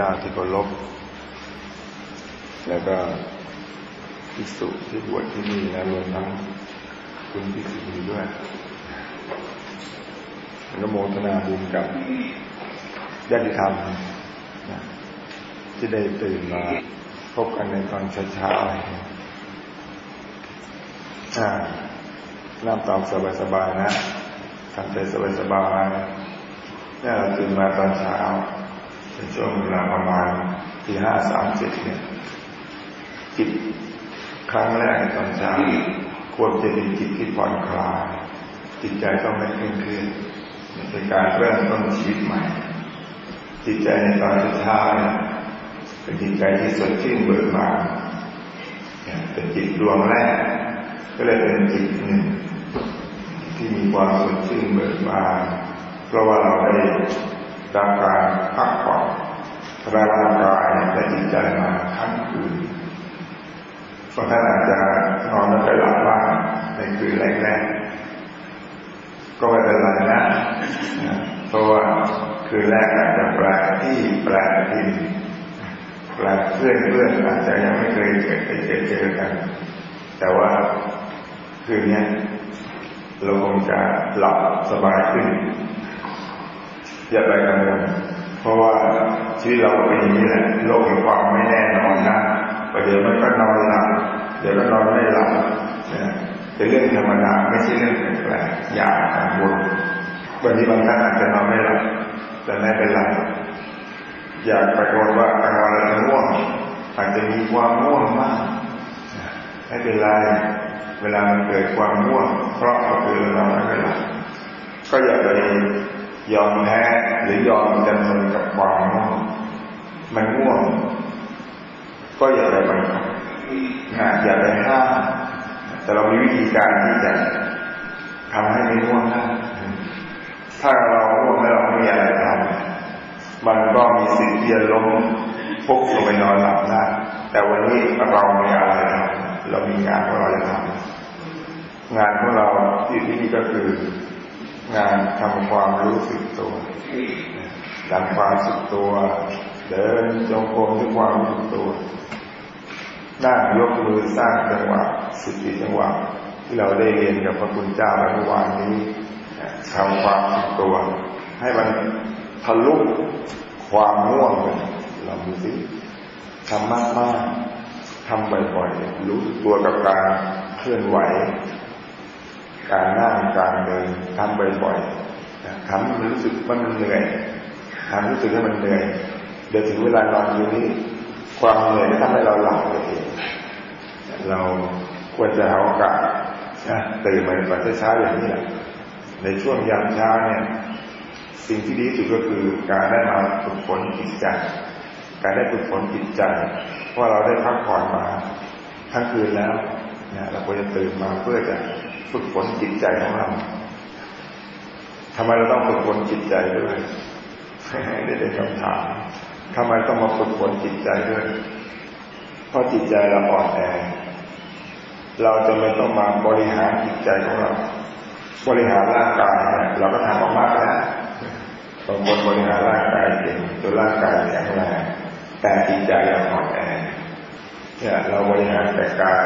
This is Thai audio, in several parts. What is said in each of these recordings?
จ้าที่เคารพแล้วก็พิสุที่บวชที่นี่และรวมทั้งคุณพิสุนีด้วยนโมทนาบุญกับญาติธรรมที่ได้ตื่นมาพบกันในตอนเช้าๆนั่งตามสบายๆนะทำใจสบายๆนี่เราตื่นมาตอนเช้า ช่วงเวลาประมาณที่ห้าสามสิบเนี่ยจิตครั้งแรกตอนเช้าควรจะเป็นจิตที่ผ่อนคลายจิตใจต้องไม่เคร่งเครียดเป็นการเริ่มต้นชีวิตใหม่ จิตใจในตอนเช้าเนี่ยเป็นจิตใจที่สดชื่นเบิกบานเป็นจิตดวงแรก ก็เลยเป็นจิตหนึ่ง ที่มีความสดชื่นเบิกบานเพราะว่าเราได้ รับการพักผ่อนร่างกายและจิตใจมาทั้งคืนบางท่านอาจจะนอนไม่ค่อยหลับบ้างในคืนแรกๆก็ไม่เป็นไรนะเพราะว่าคืนแรกอาจจะแปลกที่แปลที่แปลเพื่อนเพื่อนอาจจะยังไม่เคยเจอไปเจอกัน แต่ว่าคืนนี้เราคงจะหลับสบายขึ้น อย่าไปกังวลเพราะว่าชีวิตเราเป็นอย่างนี้แหละโลกแห่งความไม่แน่นอนนะประเดี๋ยวมันก็นอนหลับเดี๋ยวก็นอนไม่หลับเป็นเรื่องธรรมดาไม่ใช่เรื่องแปลกอย่ากังวลวันนี้บางท่านอาจจะนอนไม่หลับแต่ไม่เป็นไรอย่าไปกังวลว่าการนอนเราจะง่วงอาจจะมีความง่วงมากไม่เป็นไรเวลามันเกิดความง่วงเพราะก็คือเราไม่หลับก็อย่าไป ยอมแพ้หรือยอมจำนนกับความง่วงมันง่วง ก็อย่าไปบังคับอย่าไปห้ามแต่เรามีวิธีการที่จะทำให้ไม่ง่วงได้ถ้าเราง่วงแล้วเราไม่มีอะไรทำมันก็มีสิทธิ์ที่จะล้มฟุกลงไปนอนหลับได้แต่วันนี้เรามีอะไรทำเรามีงานของเราจะทำงานของเราที่ที่นี่ก็คือ งานทำความรู้สึกตัวทำความสึกตัว เดินจงกรมด้วยความรู้สึกตัวนั่งยกมือสร้างจังหวะสิบิจังหวะที่เราได้เรียนกับพระคุณเจ้าเมื่อวานนี้ทำความสึกตัว ให้มันทะลุความง่วงเลยเราดูสิทำมากมากทำบ่อยๆรู้ตัวกับการเคลื่อนไหว การนั่งการเดินทำบ่อยๆทำให้มันรู้สึกมันเหนื่อยทำรู้สึกให้มันเหนื่อยเดี๋ยวถึงเวลานอนอยู่นี้ความเหนื่อยทำให้เราหลับเลยเราควรจะหาโอกาสตื่นมาก่อนเช้าอย่างนี้แหละในช่วงยามเช้าเนี่ย สิ่งที่ดีที่สุดก็คือการได้มาฝึกฝนจิตใจการได้ฝึกฝนจิตใจเพราะเราได้พักผ่อนมาทั้งคืนแล้วนะเราควรจะตื่นมาเพื่อจะ ฝึกฝนจิตใจของเราทำไมเราต้องฝึกฝนจิตใจด้วยได้เป็นคำถามทำไมต้องมาฝึกฝนจิตใจด้วย เพราะจิตใจเราอ่อนแอ เราจะไม่ต้องมาบริหารจิตใจของเรา บริหารร่างกายเราก็ทำออกมาแล้วบางคนบริหารร่างกายเก่งจนร่างกายแข็งแรงแต่จิตใจเราอ่อนแอเนี่ยเราบริหารแต่กาย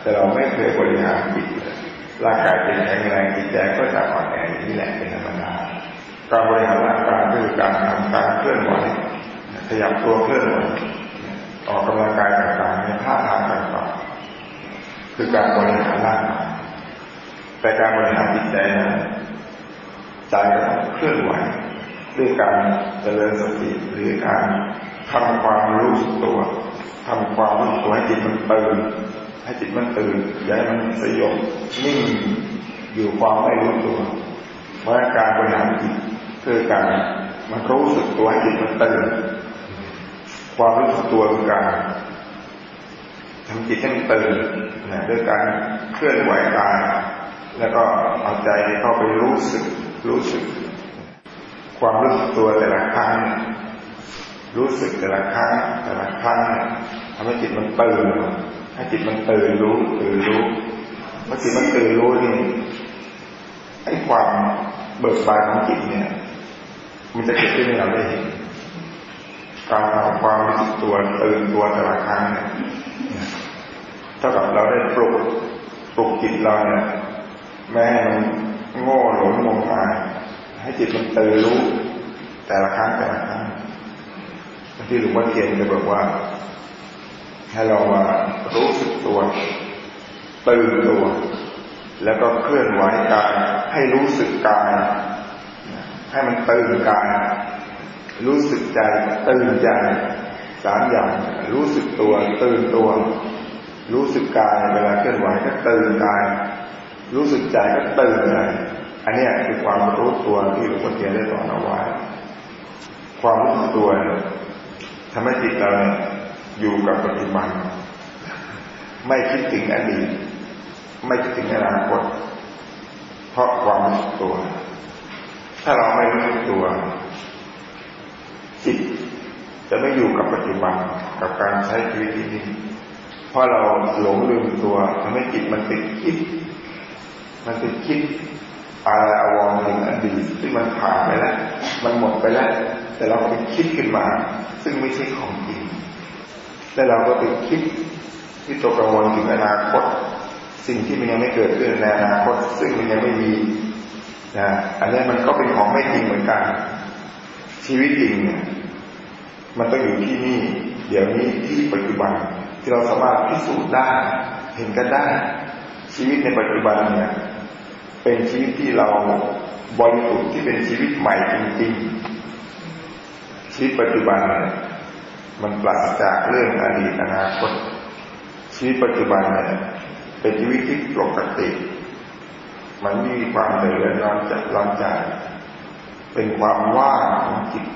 แต่เราไม่เคยบริหารจิต ร่างกายเป็นแข็งแรงจิตใจก็จะอ่อนแอนี่แหละเป็นธรรมดาการบริหารร่างกายคือการทำการเคลื่อนไหวขยับตัวเคลื่อนไหวออกกำลังกายต่างๆในท่าทางต่างๆคือการบริหารร่างกายแต่การบริหารจิตใจนะใจก็ต้องเคลื่อนไหวด้วยการเจริญสติหรือการทำความรู้สึกตัวทำความรู้สึกตัวให้จิตมันตื่น ให้จิตมันตื่นอย่าให้มันสยบนิ่งอยู่ความไม่รู้ตัวเพราะการบริหารจิตคือการมันรู้สึกตัวให้จิตมันตื่นความรู้สึกตัวคือการทำจิตให้มันตื่นนะด้วยการเคลื่อนไหวกายแล้วก็เอาใจเข้าไปรู้สึกรู้สึก ความรู้สึกตัวแต่ละครั้งรู้สึกแต่ละครั้งแต่ละครั้งทำให้จิตมันตื่น ให้จิตมันตื่นรู้ตื่นรู้เมื่อจิตมันตื่นรู้นี่ไอ้ความเบิกบานของจิตเนี่ย มันจะเกิดขึ้นให้เราได้เห็นการความรู้สึกตัวตื่นตัวแต่ละครั้งเนี่ยเท่ากับเราได้ปลุกปลุกจิตเราเนี่ยแม้มันโง่หลงงมงายให้จิตมันตื่นรู้ แต่ละครั้งแต่ละครั้งที่หลวงพ่อเทียนจะบอกว่า ให้เรามารู้สึกตัวตื่นตัว แล้วก็เคลื่อนไหวกายให้รู้สึกกายให้มันตื่นกาย รู้สึกใจตื่นใจสามอย่างรู้สึกตัวตื่นตัว รู้สึกกายเวลาเคลื่อนไหวก็ตื่นกาย รู้สึกใจก็ตื่นใจอันนี้คือความรู้ตัวที่หลวงพ่อเทียนได้สอนเอาไว้ความรู้สึกตัวทำให้จิตเรา อยู่กับปัจจุบัน ไม่คิดถึงอดีต ไม่คิดถึงอนาคต เพราะความรู้สึกตัว ถ้าเราไม่รู้สึกตัว จิตจะไม่อยู่กับปัจจุบันกับการใช้ชีวิตที่นี่เพราะเราหลงลืมตัวทำให้จิตมันติดคิด มันติดคิดอะไรอาวรถึงอดีตที่มันผ่านไปแล้ว มันหมดไปแล้ว แต่เราไปคิดขึ้นมา ซึ่งไม่ใช่ของจริง แล้วเราก็ไปคิดที่ตัวกังวลถึงอนาคต สิ่งที่มันยังไม่เกิดขึ้นในอนาคต ซึ่งมันยังไม่มีนะอันนี้มันก็เป็นของไม่จริงเหมือนกัน ชีวิตจริงเนี่ยมันต้องอยู่ที่นี่ เดี๋ยวนี้ที่ปัจจุบันที่เราสามารถพิสูจน์ได้ เห็นกันได้ ชีวิตในปัจจุบันเนี่ยเป็นชีวิตที่เราบริสุทธิ์ที่เป็นชีวิตใหม่จริงๆชีวิตปัจจุบันเนี่ย มันปราศจากเรื่องอดีตอนาคตชีวิตปัจจุบันเนี่ยเป็นชีวิตที่ปกติ มันมีความเดือดร้อนจากร้อนใจเป็นความว่างของจิต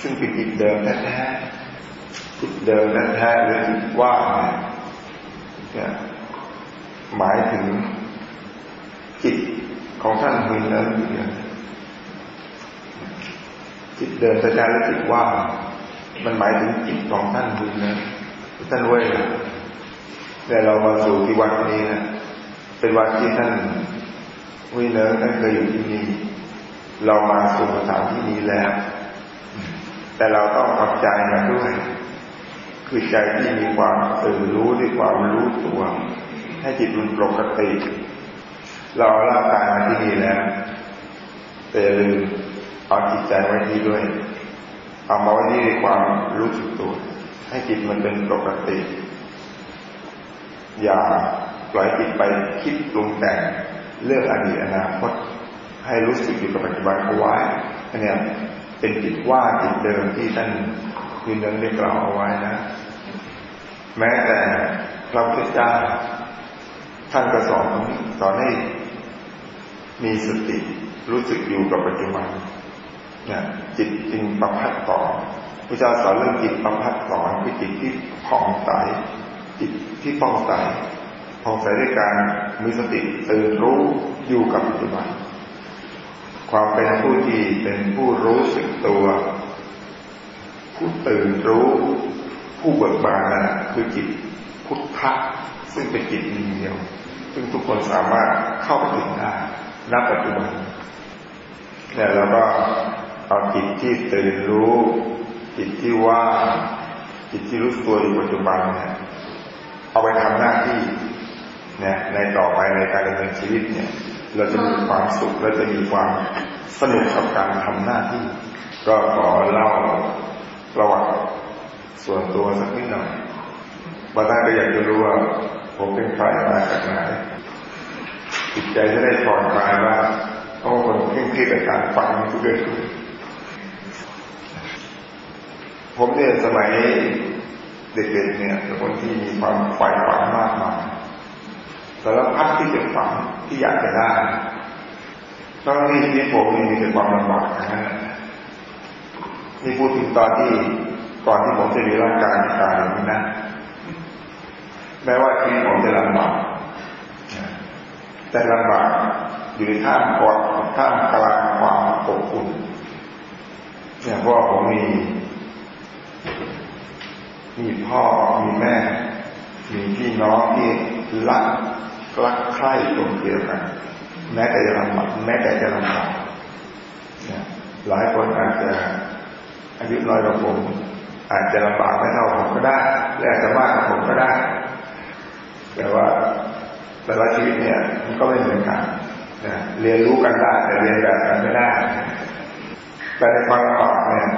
ซึ่งเป็นจิตเดิมแท้ๆจิตเดิมแท้ๆหรือจิตว่างเนี่ยหมายถึงจิตของท่านมินนั้นจิตเดิมแท้ๆและจิตว่าง มันหมายถึงจิตของท่านมินนั้นท่านเว้ยแต่เรามาสู่ที่วัดนี้นะเป็นวัดที่ท่านวิเนอร์ท่านเคยอยู่ที่นี่เรามาสู่สถานที่นี้แล้ว แต่เราต้องทำใจมาด้วยคือใจที่มีความตื่นรู้ด้วยความรู้ตัวให้จิตมันปกติ เราร่างกายมาที่นี่แล้วแต่ลืมเอาจิตใจไว้ที่ด้วย เอามาไว้ที่ด้วยความรู้สึกตัว ให้จิตมันเป็นปกติ อย่าปล่อยจิตไปคิดปรุงแต่งเรื่องอดีตอนาคตให้รู้สึกอยู่กับปัจจุบันเอาไว้อันนี้เป็นจิตว่าจิตเดิมที่ท่านคืนนั้นได้กล่าวเอาไว้นะ แม้แต่พระพุทธเจ้าท่านก็สอนสอนให้มีสติรู้สึกอยู่กับปัจจุบัน นี่ยจิตจึงประพัดสอนพระเจ้าสอนเรื่องจิตประพัดสอนคือจิตที่ผ่องใสจิตที่ผ่องใสผ่องใสด้วยการมีสติตื่นรู้อยู่กับปัจจุบันความเป็นผู้ที่เป็นผู้รู้สึกตัว ผู้ตื่นรู้ ผู้เบิกบานนั่นคือจิตพุทธะซึ่งเป็นจิตเดียว ซึ่งทุกคนสามารถเข้าไปถึงได้ณปัจจุบันเนี่ยเราก็ เอาจิตที่ตื่นรู้จิตที่ว่าจิตที่รู้ตัวอยู่ปัจจุบันเนี่ยเอาไปทำหน้าที่เนี่ยในต่อไปในการดำเนินชีวิตเนี่ย เราจะมีความสุขเราจะมีความสนุกกับการทำหน้าที่ ก็ขอเล่าประวัติส่วนตัวสักนิดหน่อยบางท่านก็อยากจะรู้ว่าผมเป็นใครมาจากไหนจิตใจจะได้ผ่อนคลายว่าเพราะคนเคร่งเครียดกับการฟังทุกเดือน ผมเนี่ยสมัยเด็กๆเนี่ยเป็นคนที่มีความใฝ่ฝันมากมายสารพัดที่จะฝันที่อยากจะได้ตอนนี้ชีวิตผมมีแต่ความลำบากนะฮะนี่พูดถึงตอนที่ก่อนที่ผมจะมีร่างกายที่กายนี้นะแม้ว่าชีวิตผมจะลำบากแต่ลำบากอยู่ในท่ามกอดท่ามกลางความอบอุ่นเนี่ยเพราะผมมี มีพ่อมีแม่ มีพี่น้องที่รักรักใคร่ตรงเดียวกัน แม้แต่จะลำบากแม้แต่จะลำบากหลายคนอาจจะอายุน้อยกว่าผมอาจจะลำบากไม่เท่าผมก็ได้และอาจจะมากกว่าผมก็ได้ แต่ว่าแต่ละชีวิตเนี่ยมันก็ไม่เหมือนกันนะเรียนรู้กันได้แต่เรียนแบบกันไม่ได้ แต่ในความลำบากเนี่ย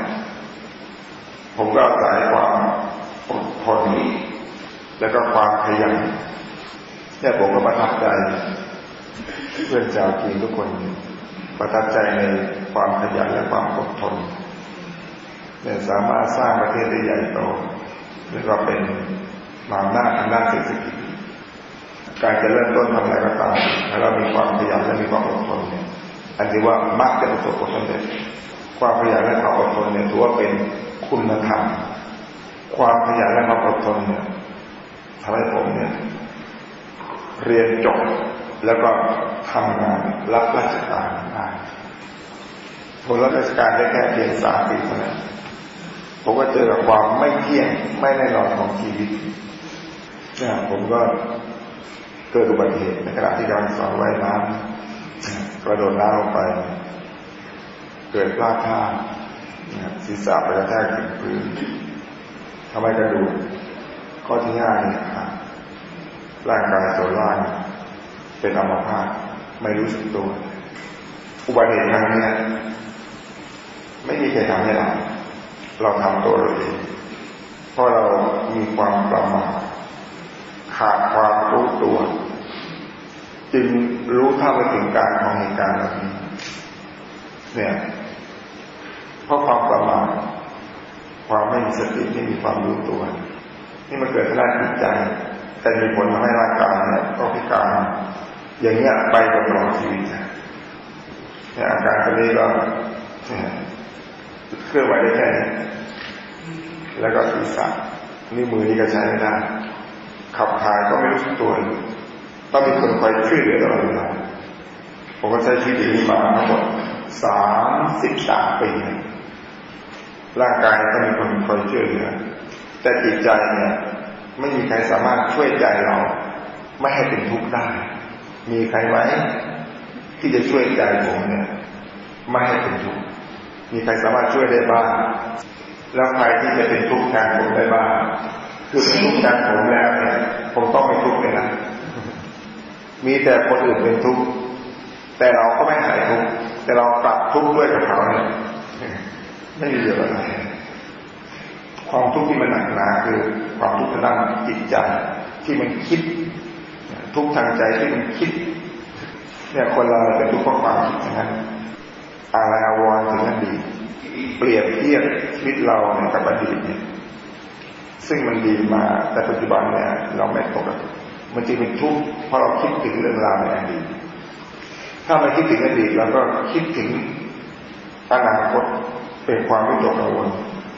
ผมก็อาศัยความ อดทนแล้วก็ความขยันเนี่ยผมก็ประทับใจ เพื่อนชาวจีนทุกคน ประทับใจในความขยันและความอดทนเนี่ยสามารถสร้างประเทศได้ใหญ่โตแล้วก็เป็นมาหน้าทางด้านเศรษฐกิจการจะเริ่มต้นทำอะไรก็ตามถ้าเรามีความขยันและมีความอดทนเนี่ย อันนี้ว่ามักจะประสบผลสำเร็จ ความขยันและความอดทนเนี่ยถือว่าเป็นคุณธรรม ความขยันและความอดทนเนี่ยทำให้ผมเนี่ย เรียนจบแล้วก็ทำงานรับราชการได้ผมรับราชการได้แค่เพียงสามปีเท่านั้นผมก็เจอกับความไม่เที่ยงไม่แน่นอนของชีวิตเนี่ยผมก็เกิดอุบัติเหตุในขณะที่กำลังสอนว่ายน้ำกระโดดน้ำลงไป เกิดพลาดท่าศีรษะไปกระแทกถึงพื้น ทำไมกระดูกข้อที่ห้าเนี่ยร่างกายส่วนล่างเป็นอัมพาตไม่รู้สึกตัว อุบัติเหตุครั้งนี้ไม่มีใครทำให้เรา เราทำตัวเราเอง เพราะเรามีความประมาทขาดความรู้ตัว จึงรู้เท่าไปถึงการของเหตุการณ์เหล่านี้เนี่ย เพราะความประมาท ความไม่มีสติไม่มีความรู้ตัว นี่มันเกิดขึ้นจิตใจ แต่มีผลทำให้ร่างกายเนี่ยก็พิการ อย่างเงี้ยไปตลอดชีวิตเนี่ยอาการตัวนี้ก็เคลื่อนไหวได้แค่นี้แล้วก็ศีรษะนี่มือนี่ก็ใช้ไม่ได้ขับถ่ายก็ไม่รู้สึกตัวต้องมีคนคอยช่วยเหลือตลอดเวลาผมก็ใช้ชีวิตนี้มาทั้งหมดสามสิบสามปี ร่างกายก็มีคนคอยช่วยเหลือ แต่จิตใจเนี่ยไม่มีใครสามารถช่วยใจเรา ไม่ให้เป็นทุกข์ได้ มีใครไหมที่จะช่วยใจผมเนี่ยไม่ให้เป็นทุกข์ มีใครสามารถช่วยได้บ้าง แล้วใครที่จะเป็นทุกข์แทนผมได้บ้าง คือเป็นทุกข์แทนผมแล้วเนี่ยผมต้องไม่ทุกข์เลยนะ มีแต่คนอื่นเป็นทุกข์ แต่เราก็ไม่หายทุกข์ แต่เราปรับทุกข์ด้วยกับเขาเนี่ย ไม่มีเหลืออะไรความทุกข์ที่มันหนักหนาคือ ความทุกข์ทางด้านจิตใจที่มันคิด ทุกข์ทางใจที่มันคิด เนี่ยคนเราเป็นทุกข์เพราะความคิดนั้นอะไรอาวรถึงนั้นดี เปรียบเทียบชีวิตเราเนี่ยกับอดีตเนี่ยซึ่งมันดีมาแต่ปัจจุบันเนี่ย เราไม่ปกติมันจะเป็นทุกข์เพราะเราคิดถึงเรื่องราวในอดีตถ้าไม่คิดถึงอดีตเราก็คิดถึงอนาคต เป็นความวิตกกังวล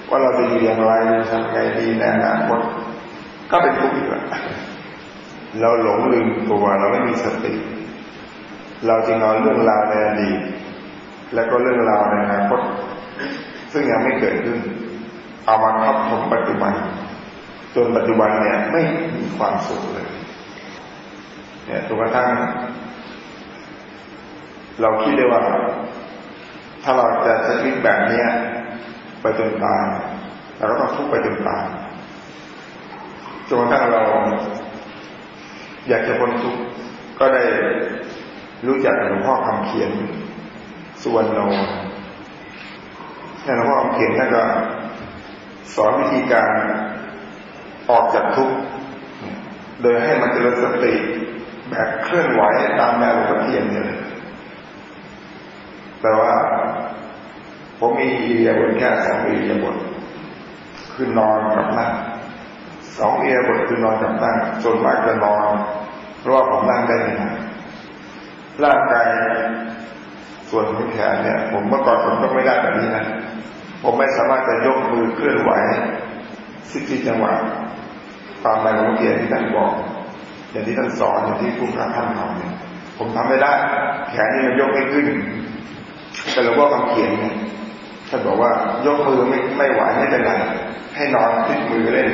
ว่าเราจะอยู่อย่างไรทำไงดีในอนาคตก็เป็นทุกข์อีกแล้วเราหลงลืมตัวเราไม่มีสติ เราจึงเอาเรื่องราวในอดีตและก็เรื่องราวในอนาคต ซึ่งยังไม่เกิดขึ้น เอามาทับถมปัจจุบันจนปัจจุบันเนี่ยไม่มีความสุขเลย เนี่ยจนกระทั่ง เราคิดได้ว่า ถ้าเราจะใช้ชีวิตแบบนี้ไปจนตายเราก็ต้องทุกข์ไปจนตายจนกระทั่งเรา อยากจะพ้นทุกข์ก็ได้รู้จักหลวงพ่อคำเขียนสุวรรณโนหลวงพ่อคำเขียนท่านก็สอนวิธีการออกจากทุกข์โดยให้มันเจริญสติแบบเคลื่อนไหวตามแนวหลวงพ่อเทียนเนี่ยแต่ว่า ผมมีอิริยาบถแค่สองอิริยาบถคือนอนกับนั่งสองอิริยาบถคือนอนกับนั่งส่วนมากจะนอน เพราะว่าผมนั่งได้ไม่นานร่างกายส่วนแขนเนี่ย ผมเมื่อก่อนผมก็ไม่ได้แบบนี้นะผมไม่สามารถจะยกมือเคลื่อนไหวสิบสี่จังหวะตามใบของเกียรที่ท่านบอกอย่างที่ท่านสอนอย่างที่ผู้พระท่านทำเนี่ยผมทำไม่ได้ แขนนี่มันยกไม่ขึ้น แต่หลวงพ่อคำเขียนเนี่ย ท่านบอกว่ายกมือไม่ไม่ไหวไม่เป็นไรให้นอนพิดมือเล่น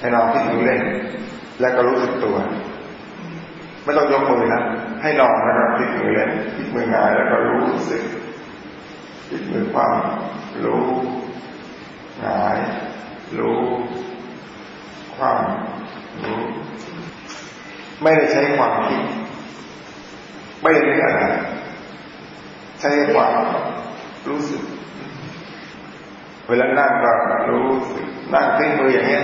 ให้นอนพิดมือเล่น แล้วก็รู้สึกตัว ไม่ต้องยกมือนะให้นอนแล้วก็พิดมือเล่นพิดมือหงายแล้วก็รู้สึกพิดมือความรู้หงายรู้ความรู้ไม่ได้ใช้ความคิดไม่ได้เป็นอะไรใช้ความรู้สึก เวลานั่งก็รู้สึกนั่งทิ้งมืออย่างเงี้ย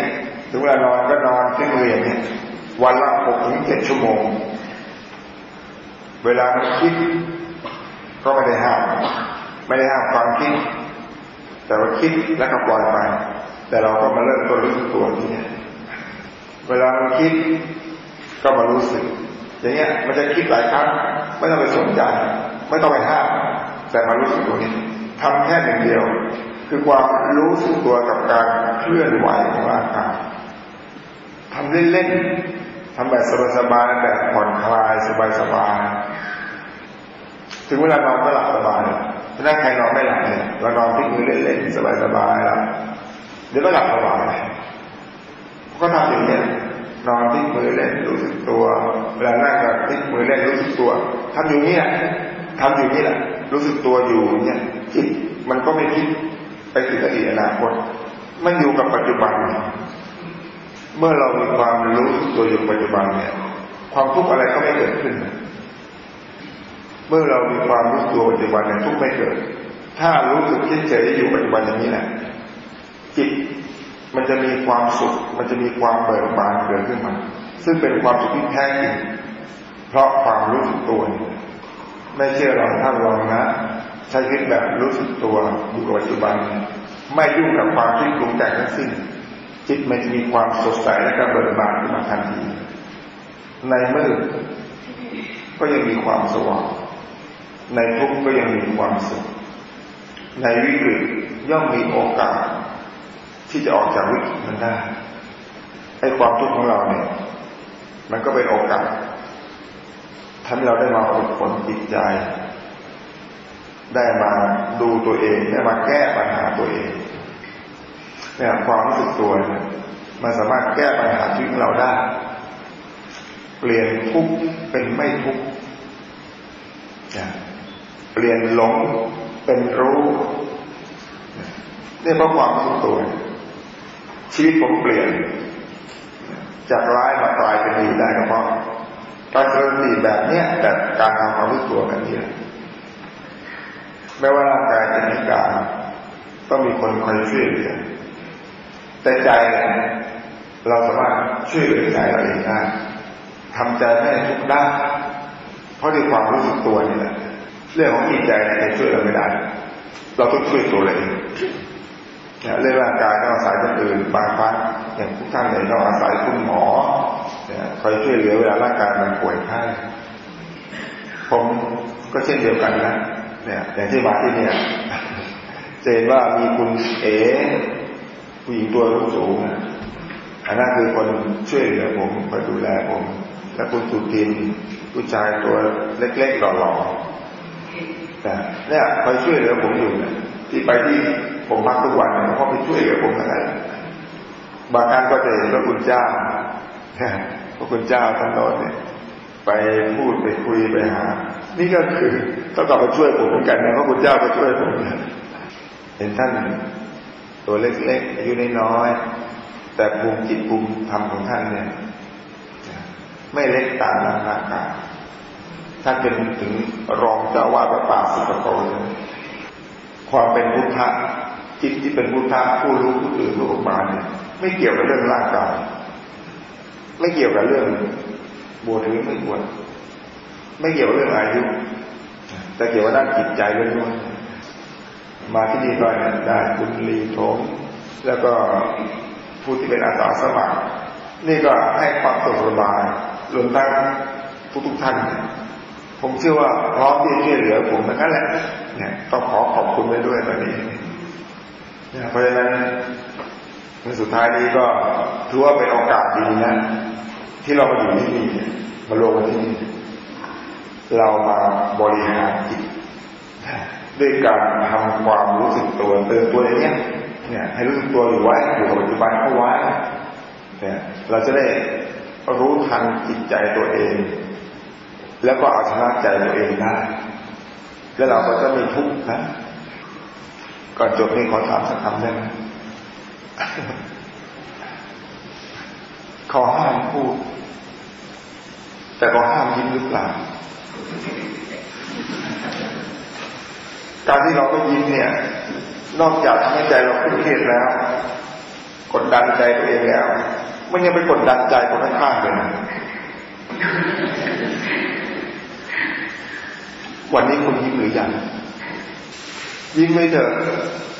ถึงเวลานอนก็นอนทิ้งมืออย่างเงี้ยวันละหกถึงเจ็ดชั่วโมง เวลามันคิดก็ไม่ได้ห้ามไม่ได้ห้ามความคิด แต่ว่าคิดแล้วก็ปล่อยไป แต่เราก็มาเริ่มต้นรู้สึกตัวที่นี่เวลามันคิดก็มารู้สึก อย่างเงี้ย มันจะคิดหลายครั้งไม่ต้องไปสนใจ ไม่ต้องไปห้ามแต่มารู้สึกตัวนี้ทำแค่หนึ่งเดียว คือความรู้สึกตัวกับการเคลื่อนไหวของร่างกายทำเล่นๆทำแบบสบายๆแบบผ่อนคลายสบายๆถึงเวลานอนก็หลับสบายถ้าใครนอนไม่หลับเนี่ยเรานอนพิกมือเล่นๆสบายๆแล้วเดี๋ยวก็หลับสบายก็ทำอย่างนี้นอนพิกมือเล่นรู้สึกตัวเวลานั่งก็พิกมือเล่นรู้สึกตัวทำอยู่นี่แหละทำอยู่นี่แหละรู้สึกตัวอยู่เนี่ยจิตมันก็ไม่คิด ไปถึงอดีตอนาคตมันอยู่กับปัจจุบัน เมื่อเรามีความรู้ตัวอยู่ปัจจุบันเนี่ย ความทุกข์อะไรก็ไม่เกิดขึ้น เมื่อเรามีความรู้ตัวปัจจุบันเนี่ยทุกข์ไม่เกิด ถ้ารู้สึกเฉยๆอยู่ปัจจุบันอย่างนี้แหละจิตมันจะมีความสุข มันจะมีความเบิกบานเกิดขึ้นมา ซึ่งเป็นความสุขที่แท้จริง เพราะความรู้สึกตัว ไม่เชื่อลองท่านลองนะ ใช้คิดแบบรู้สึกตัวอยู่กับปัจจุบัน ไม่ยุ่งกับความคิดปรุงแต่งทั้งสิ้น จิตมันจะมีความสดใสและก็เบิกบานขึ้นมาทันที ในมืดก็ยังมีความสว่าง ในทุกข์ก็ยังมีความสุข ในวิกฤตย่อมมีโอกาส ที่จะออกจากวิกฤตมันได้ไอ้ความทุกข์ของเราเนี่ย มันก็เป็นโอกาสทำให้เราได้มาฝึกฝนจิตใจ ได้มาดูตัวเอง ได้มาแก้ปัญหาตัวเองเนี่ยความรู้สึกตัวเนี่ยมันสามารถแก้ปัญหาชีวิตเราได้ เปลี่ยนทุกข์เป็นไม่ทุกข์เปลี่ยนหลงเป็นรู้เนี่ยเพราะความรู้สึกตัว ชีวิตผมเปลี่ยน จากร้ายมากลายเป็นดีได้ก็เพราะการเจริญดีแบบเนี้ยแบบการทำความรู้ตัวแบบนี้ แม้ว่าร่างกายจะมีการต้องมีคนคอยช่วยเหลือแต่ใจเราสามารถช่วยเหลือใจเราเองได้ทำใจให้ทุกข์ได้เพราะด้วยความรู้สึกตัวนี่แหละเรื่องของจิตใจจะช่วยเราไม่ได้ เราต้องช่วยตัวเองเรื่องร่างกายต้องอาศัยคนอื่นบางครั้งอย่างทุกท่านเนี่ยต้องอาศัยคุณหมอคอยช่วยเหลือเวลาร่างกายมันป่วยไข้ผมก็เช่นเดียวกันนะ เนี่ยอย่างที่มาที่เนี่ยเจนว่ามีคุณเอ๋ผู้หญิงตัวสูงอันนั้นคือคนช่วยเหลือผมคอยดูแลผม และคุณสุทินผู้ชายตัวเล็กๆหล่อๆแต่เนี่ยคอยช่วยเหลือผมอยู่ที่ไปที่ผมพักทุกวันเขาไปช่วยเหลือผมอะไรบางครั้งก็จะเห็นพระคุณเจ้าพระคุณเจ้าท่านโน้นเนี่ยไปพูดไปคุยไปหา นี่ก็คือต้องกลับมาช่วยผมเหมือนกันนะพระคุณเจ้าก็ช่วยผมเห็นท่านตัวเล็กๆอายุน้อยๆแต่ภูมิจิตภูมิธรรมของท่านเนี่ยไม่เล็กตามร่างกายท่านเป็นถึงรองเจ้าวาดพระป่าสุกโตความเป็นพุทธะจิตที่เป็นพุทธะผู้รู้ผู้ตื่นผู้ออกมาเนี่ยไม่เกี่ยวกับเรื่องร่างกายไม่เกี่ยวกับเรื่องบวชหรือไม่บวช ไม่เกี่ยวเรื่องอายุ แต่เกี่ยวกับด้านจิตใจล้วนๆมาที่นี่ก็ได้คุณลีโถมแล้วก็ผู้ที่เป็นอาสาสมัคร นี่ก็ให้ความสสบายรวมทั้งทุกทุกท่านผมเชื่อว่าพร้อมที่จะช่วยเหลือผมเหมือนกันแหละเนี่ยต้องขอขอบคุณไปด้วยตอนนี้เพราะฉะนั้นในสุดท้ายนี้ก็ถือว่าเป็นโอกาสดีนะ ที่เรามาอยู่ที่นี่ มาลงที่นี่ เรามาบริหารจิตด้วยการทำความรู้สึกตัวเตือนตัวอย่างเนี้ยเนี่ยให้รู้สึกตัวอยู่ไว้อยู่กับปัจจุบันเข้าไว้เนี่ยเราจะได้รู้ทันจิตใจตัวเอง แล้วก็เอาชนะใจตัวเองได้ แล้วเราก็จะไม่ทุกข์นะก่อนจบนี้ขอถามสักคำได้ไหมขาห้ามพูด แต่ขาห้ามยิ้มหรือเปล่า การที่เราก็ยิ้มเนี่ย นอกจากทำให้ใจเราเครียดแล้ว กดดันใจตัวเองแล้วมันยังไปกดดันใจคนข้างๆเลยนะวันนี้คุณยิ้มหรือยังยิ้มไม่เถอะ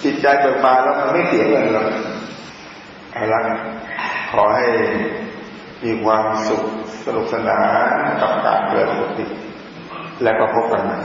จิตใจเปิดบานแล้วมันไม่เสียเงินหรอกอาละขอให้มีความสุขสนุกสนานกับการเกิดปกติ และก็พบกันใหม่